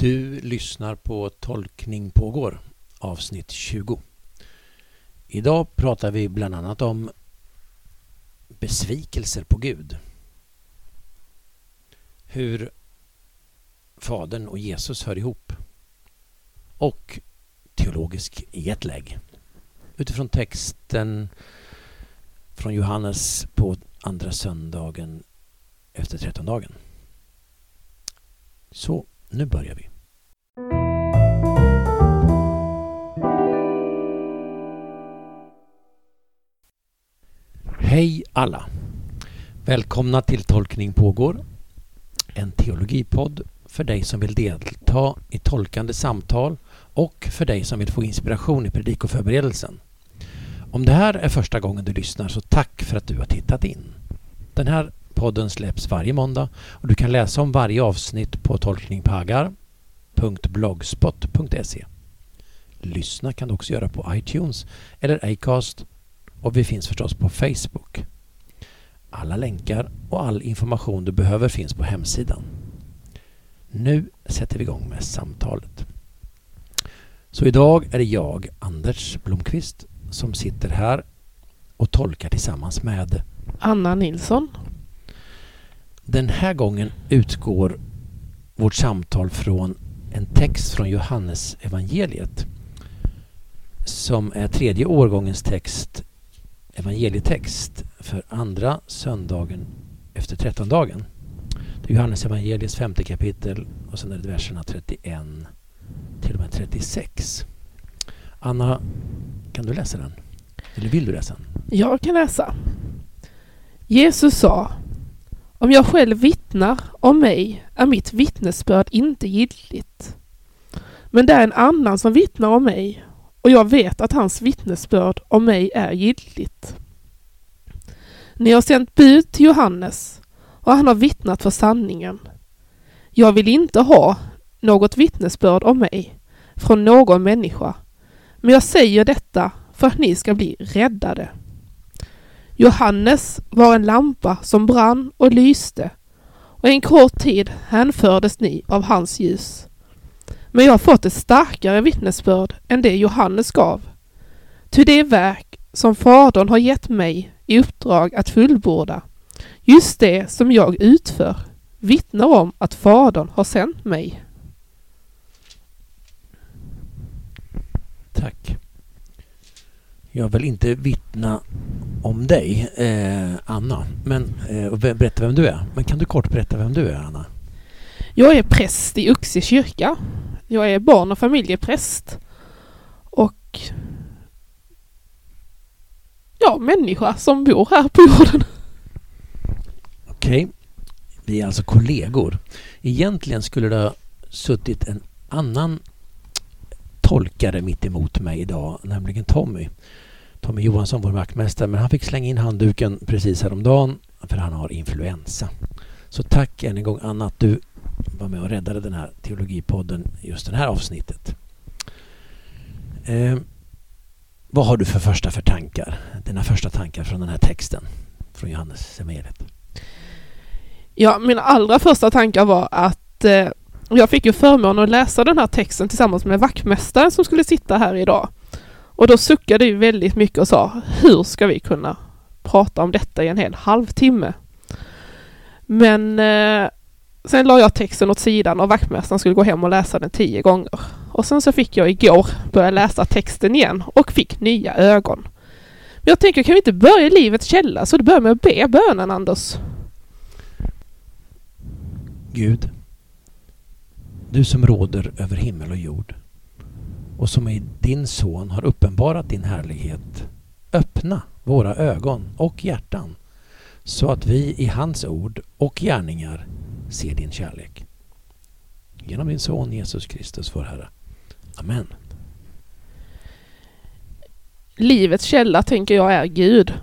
Du lyssnar på Tolkning pågår, avsnitt 20. Idag pratar vi bland annat om besvikelser på Gud. Hur Fadern och Jesus hör ihop. Och teologisk jetlag. Utifrån texten från Johannes på andra söndagen efter trettondagen. Så nu börjar vi. Hej alla! Välkomna till Tolkning pågår. En teologipodd för dig som vill delta i tolkande samtal och för dig som vill få inspiration i predikoförberedelsen. Om det här är första gången du lyssnar så tack för att du har tittat in. Den här podden släpps varje måndag och du kan läsa om varje avsnitt på tolkningpagar.blogspot.se. Lyssna kan du också göra på iTunes eller Acast och vi finns förstås på Facebook. Alla länkar och all information du behöver finns på hemsidan. Nu sätter vi igång med samtalet. Så idag är det jag, Anders Blomqvist, som sitter här och tolkar tillsammans med Anna Nilsson. Den här gången utgår vårt samtal från en text från Johannes evangeliet som är tredje årgångens text, evangelietext för andra söndagen efter trettondagen. Det är Johannes evangeliets femte kapitel och sen är det verserna 31 till och med 36. Anna, kan du läsa den? Eller vill du läsa den? Jag kan läsa. Jesus sa om jag själv vittnar om mig är mitt vittnesbörd inte giltigt. Men det är en annan som vittnar om mig och jag vet att hans vittnesbörd om mig är giltigt. Ni har sänt bud till Johannes och han har vittnat för sanningen. Jag vill inte ha något vittnesbörd om mig från någon människa, men jag säger detta för att ni ska bli räddade. Johannes var en lampa som brann och lyste och en kort tid hänfördes ni av hans ljus. Men jag har fått ett starkare vittnesbörd än det Johannes gav. Ty det verk som Fadern har gett mig i uppdrag att fullborda, just det som jag utför, vittnar om att Fadern har sänt mig. Tack. Jag vill inte vittna om dig, eh, Anna, men, eh, och berätta vem du är. Men kan du kort berätta vem du är, Anna? Jag är präst i Uxie kyrka. Jag är barn och familjepräst. Och ja, människa som bor här på jorden. Okej. Okay. Vi är alltså kollegor. Egentligen skulle det ha suttit en annan tolkare mitt emot mig idag, nämligen Tommy. Tommy Johansson, vår vaktmästare, men han fick slänga in handduken precis häromdagen för han har influensa. Så tack än en gång Anna att du var med och räddade den här teologipodden just det här avsnittet. Eh, vad har du för första för tankar? Dina första tankar från den här texten från Johannes evangeliet? Ja, mina allra första tankar var att eh, jag fick ju förmånen att läsa den här texten tillsammans med vaktmästaren som skulle sitta här idag. Och då suckade vi väldigt mycket och sa hur ska vi kunna prata om detta i en hel halvtimme? Men eh, sen la jag texten åt sidan och vaktmästaren skulle gå hem och läsa den tio gånger. Och sen så fick jag igår börja läsa texten igen och fick nya ögon. Men jag tänker, kan vi inte börja i livets källa? Så du börjar med att be bönen, Anders. Gud, du som råder över himmel och jord och som i din son har uppenbarat din härlighet. Öppna våra ögon och hjärtan så att vi i hans ord och gärningar ser din kärlek. Genom din son Jesus Kristus vår Herre. Amen. Livets källa tänker jag är Gud.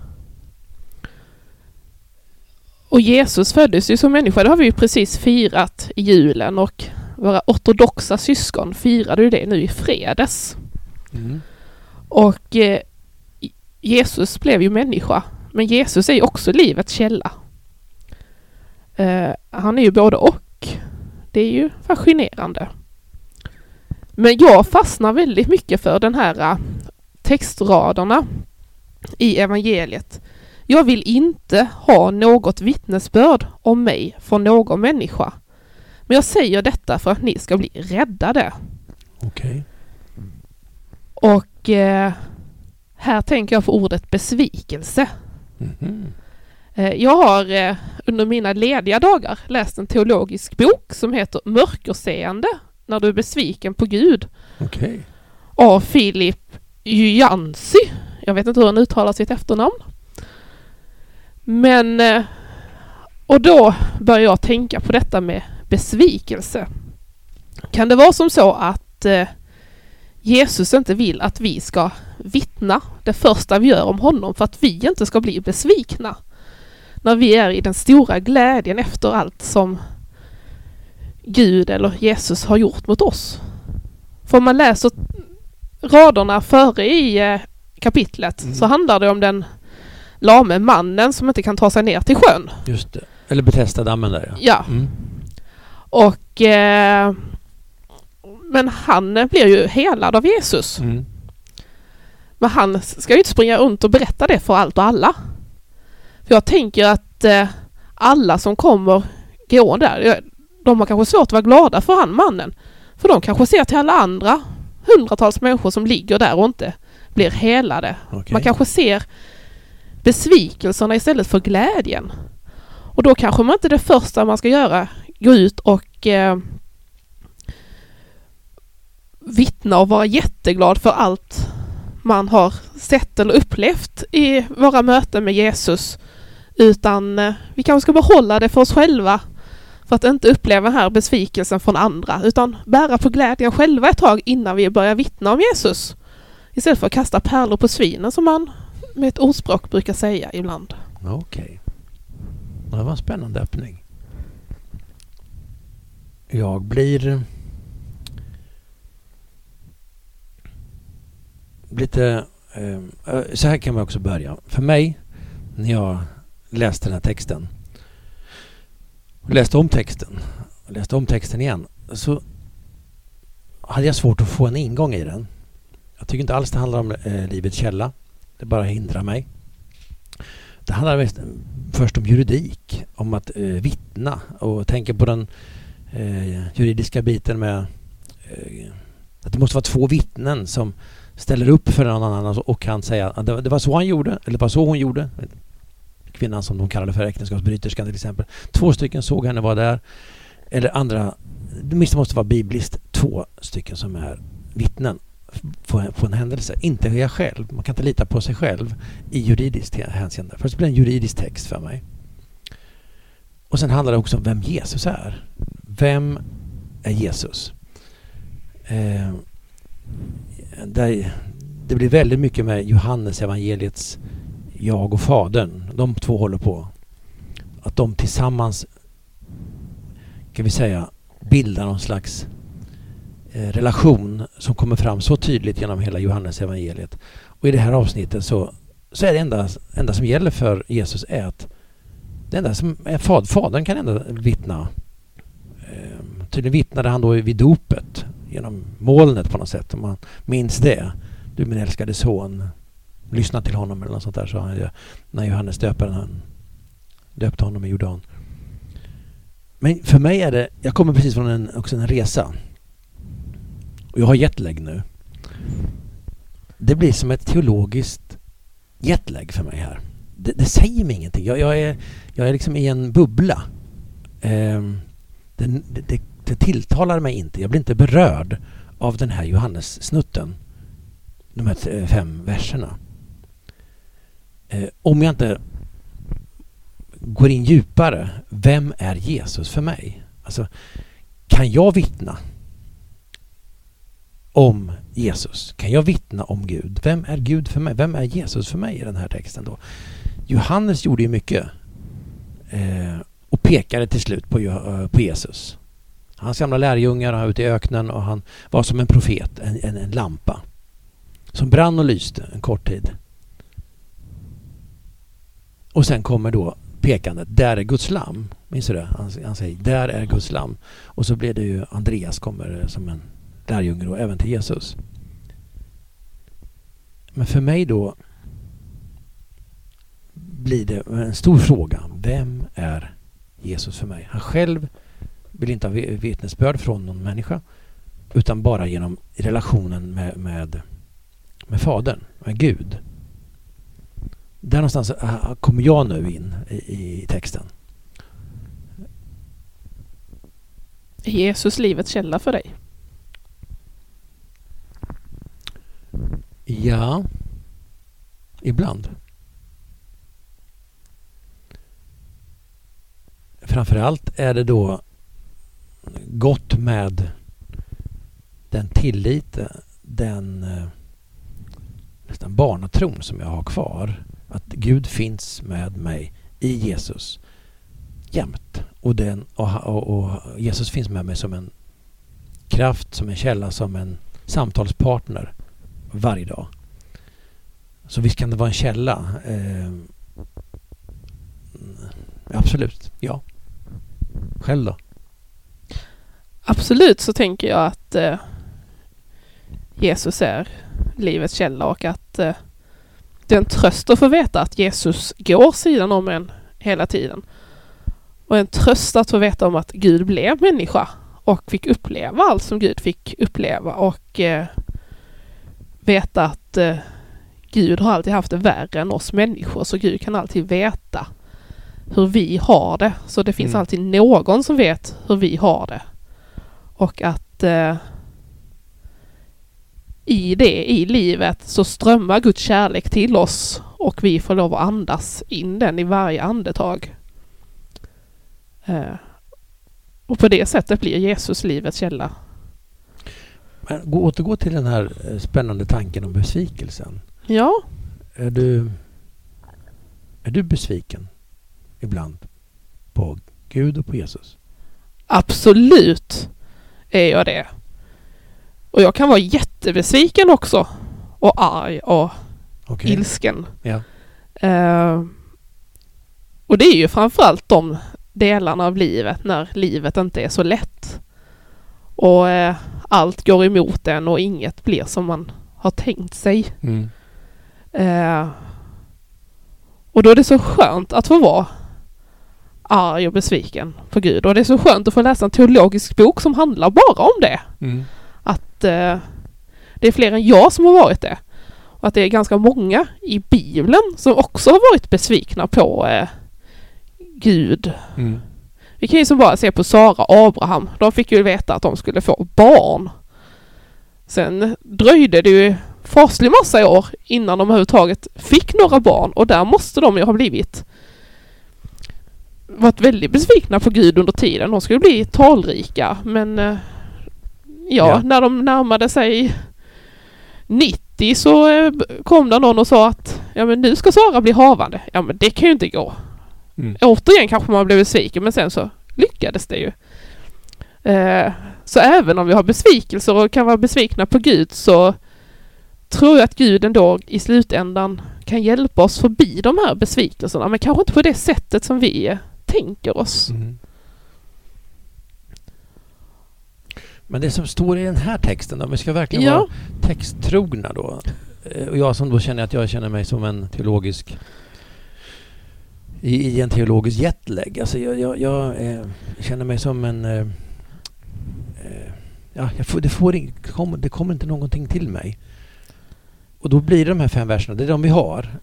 Och Jesus föddes ju som människa, det har vi ju precis firat i julen och våra ortodoxa syskon firade ju det nu i fredags. Mm. Och eh, Jesus blev ju människa, men Jesus är ju också livets källa. Eh, han är ju både och. Det är ju fascinerande. Men jag fastnar väldigt mycket för den här äh, textraderna i evangeliet. Jag vill inte ha något vittnesbörd om mig från någon människa. Men jag säger detta för att ni ska bli räddade. Okej. Och eh, här tänker jag på ordet besvikelse. Mhm. Eh, jag har eh, under mina lediga dagar läst en teologisk bok som heter Mörkerseende när du är besviken på Gud Okej. av Filip Jansy. Jag vet inte hur han uttalar sitt efternamn. Men... eh, Och då börjar jag tänka på detta med besvikelse. Kan det vara som så att eh, Jesus inte vill att vi ska vittna det första vi gör om honom för att vi inte ska bli besvikna? När vi är i den stora glädjen efter allt som Gud eller Jesus har gjort mot oss. För om man läser raderna före i eh, kapitlet Mm. så handlar det om den lame mannen som inte kan ta sig ner till sjön. Just det. Eller Betesda-dammen där ja. Ja, Mm. Och... Eh, men han blir ju helad av Jesus. Mm. Men han ska ju inte springa runt och berätta det för allt och alla. För jag tänker att eh, alla som kommer gående där, de har kanske svårt att vara glada för han mannen. För de kanske ser till alla andra hundratals människor som ligger där och inte blir helade. Okej. Man kanske ser besvikelserna istället för glädjen. Och då kanske man inte det första man ska göra gå ut och eh, vittna och vara jätteglad för allt man har sett eller upplevt i våra möten med Jesus. Utan eh, vi kanske ska behålla det för oss själva för att inte uppleva den här besvikelsen från andra utan bära på glädjen själva ett tag innan vi börjar vittna om Jesus. Istället för att kasta pärlor på svinen som man med ett ordspråk brukar säga ibland. Okej. Det var en spännande öppning. Jag blir lite... Eh, eh, så här kan man också börja. För mig, när jag läste den här texten och läste om texten och läste om texten igen så hade jag svårt att få en ingång i den. Jag tycker inte alls det handlar om eh, livets källa. Det bara hindrar mig. Det handlar mest, först om juridik, om att eh, vittna och tänka på den eh, juridiska biten med eh, att det måste vara två vittnen som ställer upp för någon annan och kan säga att det, det var så han gjorde eller det var så hon gjorde. Kvinnan som de kallade för äktenskapsbryterskan till exempel. Två stycken såg henne vara där. Eller andra, det måste vara bibliskt två stycken som är vittnen på en, på en händelse. Inte jag själv. Man kan inte lita på sig själv i juridiskt hänseende. Först blir det en juridisk text för mig. Och sen handlar det också om vem Jesus är. Vem är Jesus? Eh, där, det blir väldigt mycket med Johannes evangeliets jag och Fadern. De två håller på. Att de tillsammans kan vi säga bildar någon slags eh, relation som kommer fram så tydligt genom hela Johannes evangeliet. Och i det här avsnittet så, så är det enda, enda som gäller för Jesus är att det enda som är fad, Fadern kan ändå vittna. Tydligen vittnade han då vid dopet genom molnet på något sätt om man minns det. Du min älskade son, lyssna till honom eller något sånt där sa han ju när Johannes döparen han döpte honom i Jordan. Men för mig är det, jag kommer precis från en, också en resa. Och jag har jetlag nu. Det blir som ett teologiskt jetlag för mig här. Det, det säger mig ingenting. Jag, jag, är, jag är liksom i en bubbla. Ehm, det, det, det tilltalar mig inte. Jag blir inte berörd av den här Johannes-snutten. De här fem verserna. Eh, om jag inte går in djupare. Vem är Jesus för mig? Alltså, kan jag vittna om Jesus? Kan jag vittna om Gud? Vem är Gud för mig? Vem är Jesus för mig i den här texten då? Johannes gjorde ju mycket eh, och pekade till slut på, eh, på Jesus. Hans gamla lärjungar var ute i öknen och han var som en profet, en, en, en lampa som brann och lyste en kort tid. Och sen kommer då pekandet, där är Guds lamm. Minns du det? Han, han säger, där är Guds lamm. Och så blir det ju, Andreas kommer som en lärjunge och även till Jesus. Men för mig då blir det en stor fråga. Vem är Jesus för mig? Han själv vill inte ha vittnesbörd från någon människa utan bara genom relationen med, med, med Fadern, med Gud. Där någonstans äh, kommer jag nu in i, i texten. Är Jesus livets källa för dig? Ja, ibland. Framförallt är det då gott med den tillit, den eh, nästan barnatron som jag har kvar. Att Gud finns med mig i Jesus jämt. Och, den, och, och, och, Jesus finns med mig som en kraft, som en källa, som en samtalspartner varje dag. Så visst kan det vara en källa. Eh, absolut, ja. Själv då? Absolut så tänker jag att eh, Jesus är livets källa och att eh, det är en tröst att få veta att Jesus går sidan om en hela tiden. Och en tröst att få veta om att Gud blev människa och fick uppleva allt som Gud fick uppleva och eh, veta att eh, Gud har alltid haft det värre än oss människor så Gud kan alltid veta hur vi har det. Så det finns mm. alltid någon som vet hur vi har det. Och att eh, i det, i livet, så strömmar Guds kärlek till oss och vi får lov att andas in den i varje andetag. Eh, och på det sättet blir Jesus livets källa. Men gå, återgå till den här eh, spännande tanken om besvikelsen. Ja. Är du, är du besviken ibland på Gud och på Jesus? Absolut är jag det. Och jag kan vara jättebesviken också. Och arg och okay. ilsken. Ja. Uh, och det är ju framförallt de delarna av livet när livet inte är så lätt. Och uh, allt går emot en och inget blir som man har tänkt sig. Mm. Uh, och då är det så skönt att få vara arg och besviken på Gud. Och det är så skönt att få läsa en teologisk bok som handlar bara om det. Mm. Att eh, det är fler än jag som har varit det. Och att det är ganska många i Bibeln som också har varit besvikna på eh, Gud. Mm. Vi kan ju som bara se på Sara och Abraham. De fick ju veta att de skulle få barn. Sen dröjde det ju faslig massa år innan de överhuvudtaget fick några barn och där måste de ju ha blivit varit väldigt besvikna på Gud under tiden. De skulle bli talrika men eh, ja, ja, när de närmade sig 90 så eh, kom det någon och sa att ja men nu ska Sara bli havande. Ja men det kan ju inte gå. Mm. Återigen kanske man blev besviken men sen så lyckades det ju. Eh, så även om vi har besvikelser och kan vara besvikna på Gud så tror jag att Gud ändå i slutändan kan hjälpa oss förbi de här besvikelserna men kanske inte på det sättet som vi tänker oss. Mm. Men det som står i den här texten om vi ska verkligen ja. vara texttrogna då. Eh, och jag som då känner att jag känner mig som en teologisk i, i en teologisk jetlag. Alltså jag, jag, jag eh, känner mig som en... Eh, eh ja, får, det, får, det, kommer, det kommer inte någonting till mig. Och då blir det de här fem verserna, det är de vi har.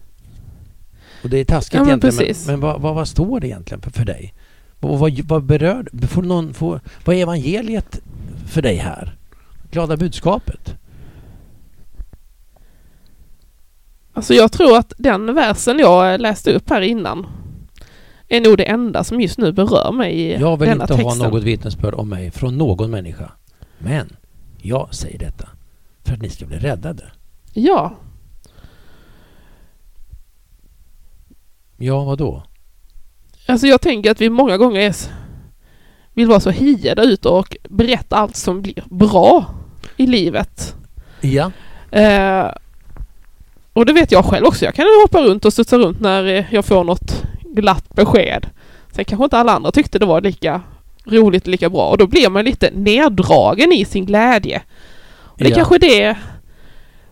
Och det är taskigt ja, men egentligen, precis. men, men vad, vad, vad, står det egentligen för, för dig? Och vad, vad berör, får någon, får, vad är evangeliet för dig här? Glada budskapet? Alltså jag tror att den versen jag läste upp här innan är nog det enda som just nu berör mig i Jag vill denna inte texten. ha något vittnesbörd om mig från någon människa. Men jag säger detta för att ni ska bli räddade. Ja. Ja, vad då? Alltså jag tänker att vi många gånger är vill vara så hiade ut och berätta allt som blir bra i livet. Ja. Eh, och det vet jag själv också. Jag kan hoppa runt och studsa runt när jag får något glatt besked. Sen kanske inte alla andra tyckte det var lika roligt och lika bra och då blir man lite neddragen i sin glädje. Och det är Ja. kanske det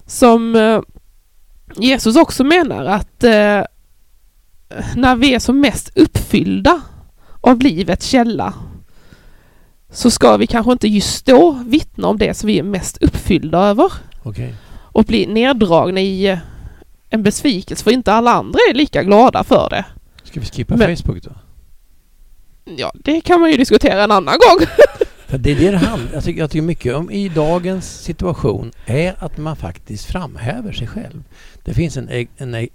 som eh, Jesus också menar att eh, när vi är som mest uppfyllda av livets källa så ska vi kanske inte just då vittna om det som vi är mest uppfyllda över Okej. och bli neddragna i eh, en besvikelse för inte alla andra är lika glada för det. Ska vi skippa Men- Facebook då? Ja, det kan man ju diskutera en annan gång. Det är det det handlar jag tycker, jag tycker mycket om i dagens situation är att man faktiskt framhäver sig själv. Det finns en, en e-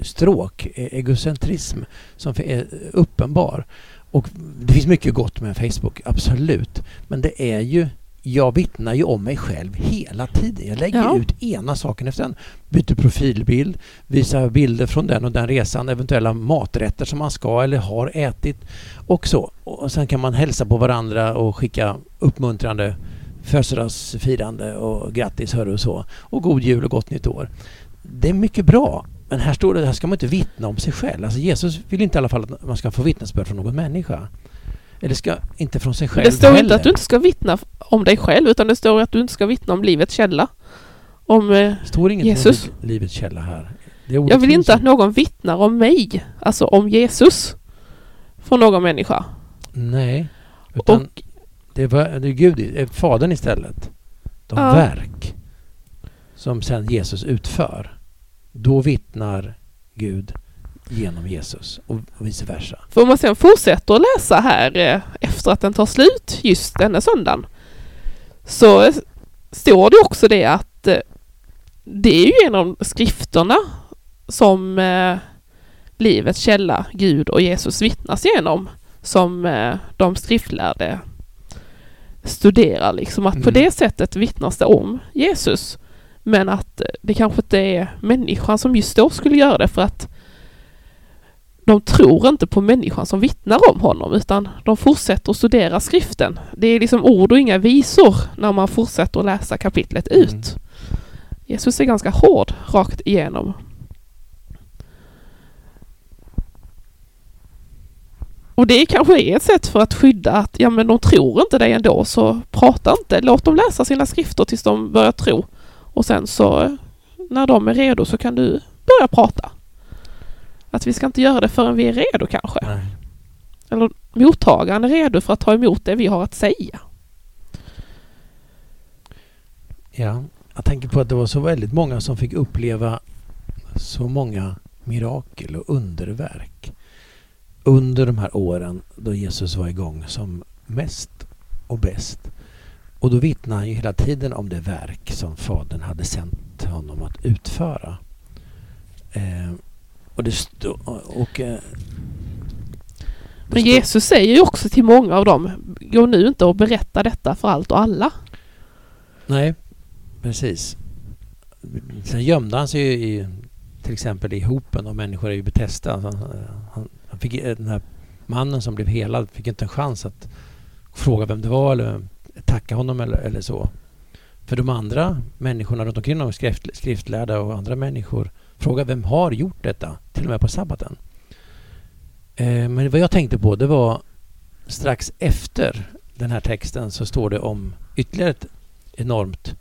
egostråk, e- egocentrism som är uppenbar. Och det finns mycket gott med Facebook, absolut. Men det är ju jag vittnar ju om mig själv hela tiden. Jag lägger Ja. ut ena saken efter den. Byter profilbild, visar bilder från den och den resan, eventuella maträtter som man ska eller har ätit och så. Och sen kan man hälsa på varandra och skicka uppmuntrande födelsedagsfirande och grattis hörru och så. Och god jul och gott nytt år. Det är mycket bra. Men här står det, här ska man inte vittna om sig själv. Alltså Jesus vill inte i alla fall att man ska få vittnesbörd från någon människa. Eller ska inte från sig själv Det står heller. inte att du inte ska vittna om dig själv utan det står att du inte ska vittna om livets källa. Om, eh, står inget Jesus. om liv- livets källa här. Det jag vill inte att någon vittnar om mig, alltså om Jesus, från någon människa. Nej. Utan Och det, var, det är Gud, det är Fadern istället. De Ja. verk som sen Jesus utför. Då vittnar Gud genom Jesus och vice versa. För om man sen fortsätter att läsa här eh, efter att den tar slut just denna söndagen så står det också det att eh, det är ju genom skrifterna som eh, livets källa, Gud och Jesus vittnas genom som de skriftlärde studerar liksom att på Mm. det sättet vittnas det om Jesus. Men att eh, det kanske inte är människan som just då skulle göra det för att de tror inte på människan som vittnar om honom utan de fortsätter att studera skriften. Det är liksom ord och inga visor när man fortsätter att läsa kapitlet Mm. ut. Jesus är ganska hård rakt igenom. Och det kanske är ett sätt för att skydda att ja men de tror inte dig ändå så prata inte. Låt dem läsa sina skrifter tills de börjar tro. Och sen så när de är redo så kan du börja prata. Att vi ska inte göra det förrän vi är redo kanske. Nej. Eller mottagaren är redo för att ta emot det vi har att säga. Ja, jag tänker på att det var så väldigt många som fick uppleva så många mirakel och underverk under de här åren då Jesus var igång som mest och bäst. Och då vittnar han ju hela tiden om det verk som Fadern hade sänt honom att utföra. Eh, och det stå, och, eh, det Men Jesus säger ju också till många av dem, gå nu inte och berätta detta för allt och alla. Nej, precis. Sen gömde han sig ju i till exempel i hopen av människor i Betesda. Han, han, han fick, den här mannen som blev helad fick inte en chans att fråga vem det var eller tacka honom eller, eller så. För de andra människorna runt omkring honom, skrift, skriftlärda och andra människor, frågade vem har gjort detta? Till och med på sabbaten. Eh, men vad jag tänkte på det var strax efter den här texten så står det om ytterligare ett enormt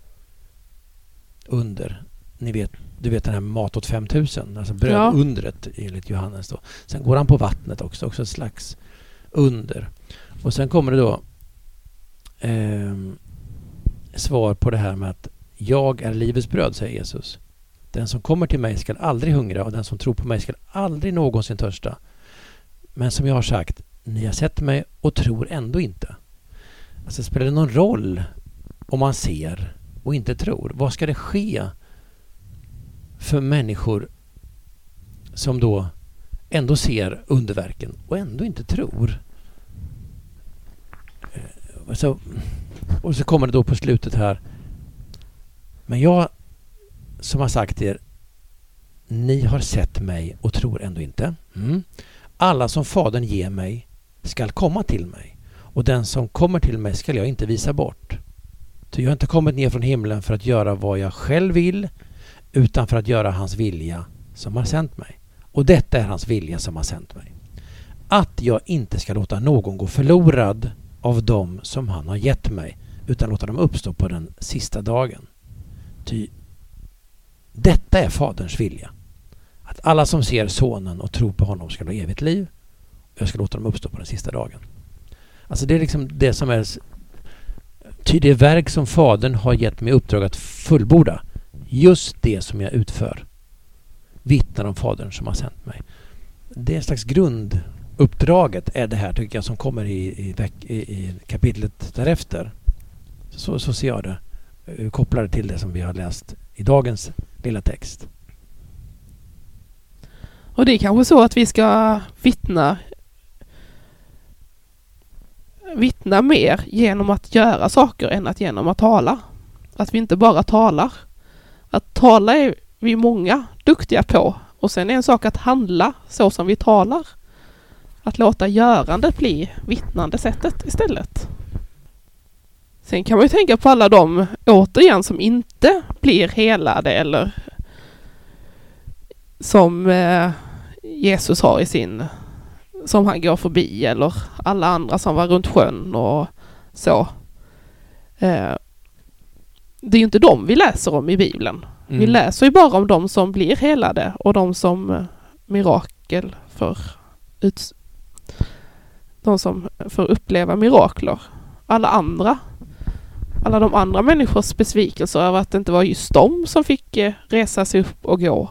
under. Ni vet, du vet den här mat åt 5000, alltså brödundret enligt Johannes. Då. Sen går han på vattnet också, också ett slags under. Och sen kommer det då eh, svar på det här med att jag är livets bröd, säger Jesus. Den som kommer till mig skall aldrig hungra och den som tror på mig skall aldrig någonsin törsta. Men som jag har sagt, ni har sett mig och tror ändå inte. Alltså spelar det någon roll om man ser och inte tror? Vad ska det ske för människor som då ändå ser underverken och ändå inte tror? Så, och så kommer det då på slutet här. Men jag som har sagt er, ni har sett mig och tror ändå inte. Mm. Alla som Fadern ger mig skall komma till mig och den som kommer till mig skall jag inte visa bort. Ty jag har inte kommit ner från himlen för att göra vad jag själv vill utan för att göra hans vilja som har sänt mig. Och detta är hans vilja som har sänt mig. Att jag inte ska låta någon gå förlorad av dem som han har gett mig utan låta dem uppstå på den sista dagen. Ty detta är Faderns vilja. Att alla som ser Sonen och tror på honom ska ha evigt liv. Och jag ska låta dem uppstå på den sista dagen. Alltså det är liksom det som är... Ty det verk som Fadern har gett mig uppdrag att fullborda. Just det som jag utför. Vittnar om Fadern som har sänt mig. Det är en slags grund Uppdraget är det här tycker jag som kommer i, i, i, i kapitlet därefter. Så, så ser jag det. Eh, Kopplar det till det som vi har läst i dagens lilla text. Och det är kanske så att vi ska vittna vittna mer genom att göra saker än att genom att tala. Att vi inte bara talar. Att tala är vi många duktiga på och sen är en sak att handla så som vi talar. Att låta görandet bli vittnande sättet istället. Sen kan man ju tänka på alla de, återigen, som inte blir helade eller som eh, Jesus har i sin, som han går förbi eller alla andra som var runt sjön och så. Eh, det är ju inte dem vi läser om i Bibeln. Mm. Vi läser ju bara om de som blir helade och de som eh, mirakel för ut, de som får uppleva mirakler. Alla andra alla de andra människors besvikelser över att det inte var just de som fick eh, resa sig upp och gå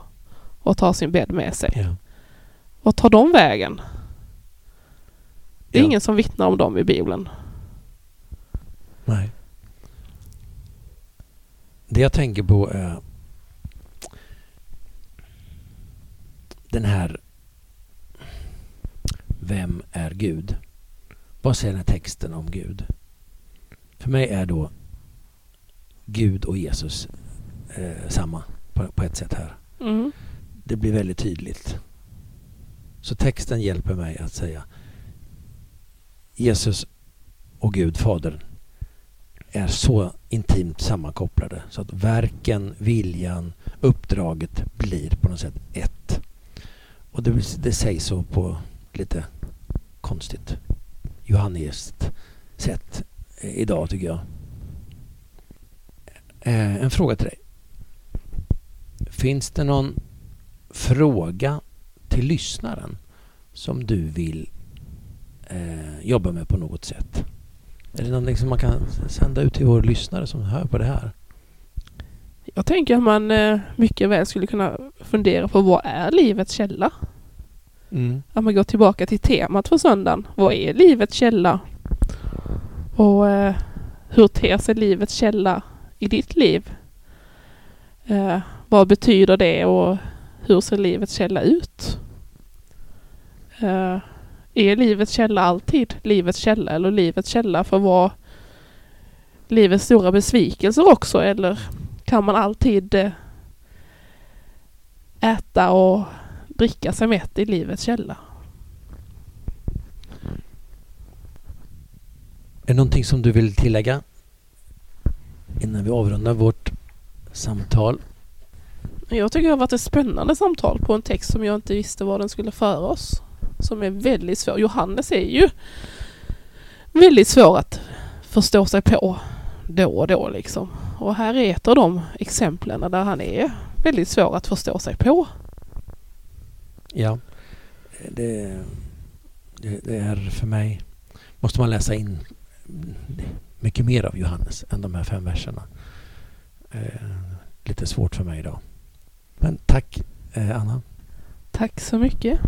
och ta sin bädd med sig. Ja. Vad tar de vägen? Det är ja. ingen som vittnar om dem i Bibeln. Nej. Det jag tänker på är den här Vem är Gud? Vad säger den här texten om Gud? För mig är då Gud och Jesus eh, samma på, på, ett sätt här. Mm. Det blir väldigt tydligt. Så texten hjälper mig att säga Jesus och Gud, Fadern, är så intimt sammankopplade så att verken, viljan, uppdraget blir på något sätt ett. Och det, det sägs så på lite konstigt johanniskt sätt eh, idag tycker jag. Eh, en fråga till dig. Finns det någon fråga till lyssnaren som du vill eh, jobba med på något sätt? Är det någonting som man kan sända ut till våra lyssnare som hör på det här? Jag tänker att man eh, mycket väl skulle kunna fundera på vad är livets källa? Mm. Att man går tillbaka till temat för söndagen. Vad är livets källa? Och eh, hur ter sig livets källa i ditt liv? Eh, vad betyder det och hur ser livets källa ut? Eh, är livets källa alltid livets källa eller livets källa för vad livets stora besvikelser också eller kan man alltid eh, äta och dricka sig mätt i livets källa? Är det någonting som du vill tillägga innan vi avrundar vårt samtal? Jag tycker det har varit ett spännande samtal på en text som jag inte visste var den skulle föra oss. Som är väldigt svår. Johannes är ju väldigt svår att förstå sig på då och då liksom. Och här är ett av de exemplen där han är väldigt svår att förstå sig på. Ja, det, det, det är för mig måste man läsa in mycket mer av Johannes än de här fem verserna. Eh, lite svårt för mig idag. Men tack eh, Anna. Tack så mycket.